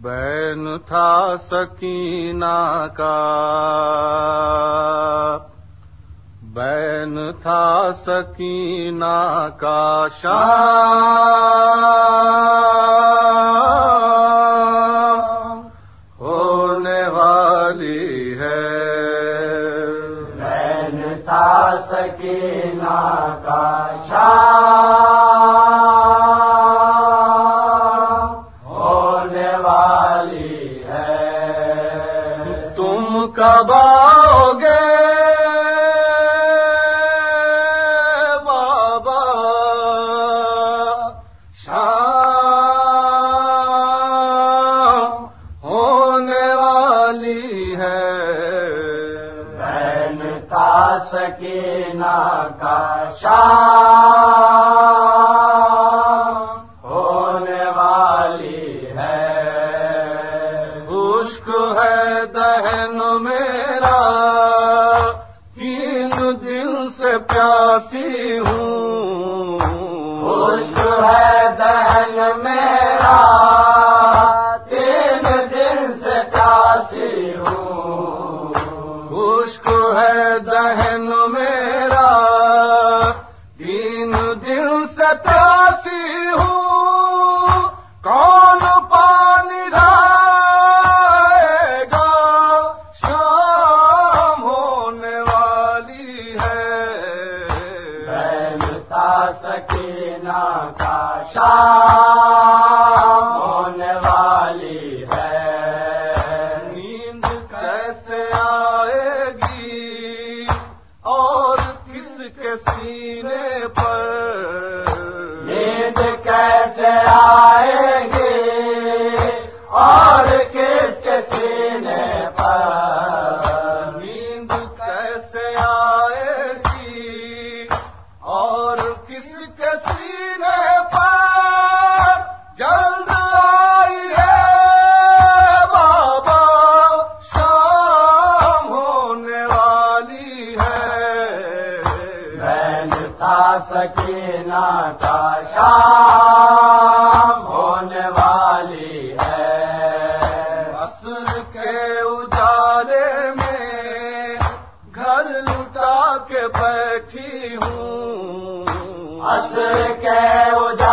بین تھا سکینہ کا۔ بین تھا سکینہ کا شام ہونے والی ہے۔ بین تھا سکینہ کا تھا سکینہ کا شام ہونے والی ہے۔ خشک ہے دہن پیاسی ہوں خشک ہے دہن میرا تین دن سے کاسی ہوں۔ خشک ہے دہن میرا تین دن سے پیاسی ہوں۔ کون پانی رائے سکینہ کا شام ہونے والی ہے۔ نیند کیسے آئے گی اور کس کے سینے پر؟ نیند کیسے آئے سکینہ کا شام ہونے والی ہے۔ عصر کے اجالے میں گھر لٹا کے بیٹھی ہوں۔ عصر کے اجالے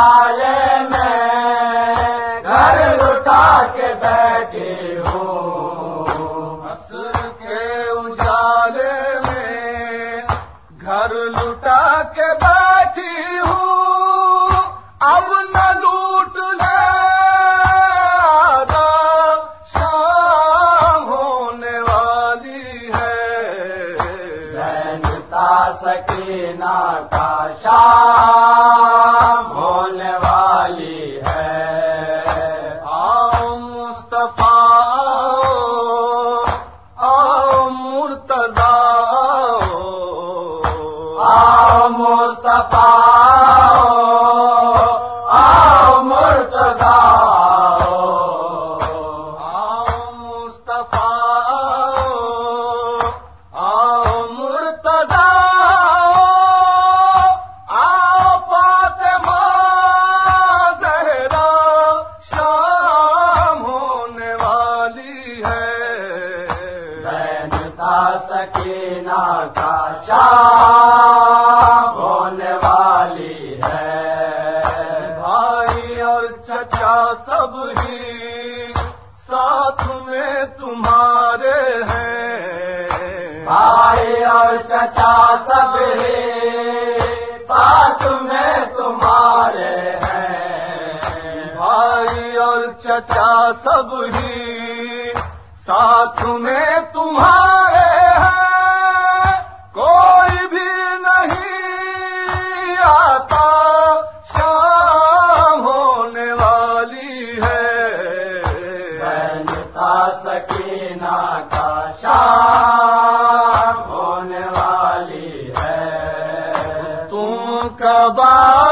سکینہ کا شام ہونے والی ہے۔ آؤ مصطفیٰ آؤ مرتضی۔ آؤ مصطفیٰ۔ سب ہی ساتھ میں تمہارے ہیں۔ بھائی اور چچا سب ہی ساتھ میں تمہارے ہیں۔ بھائی اور چچا سب ہی ساتھ میں سکینہ کا شام ہونے والی ہے۔ تم کباب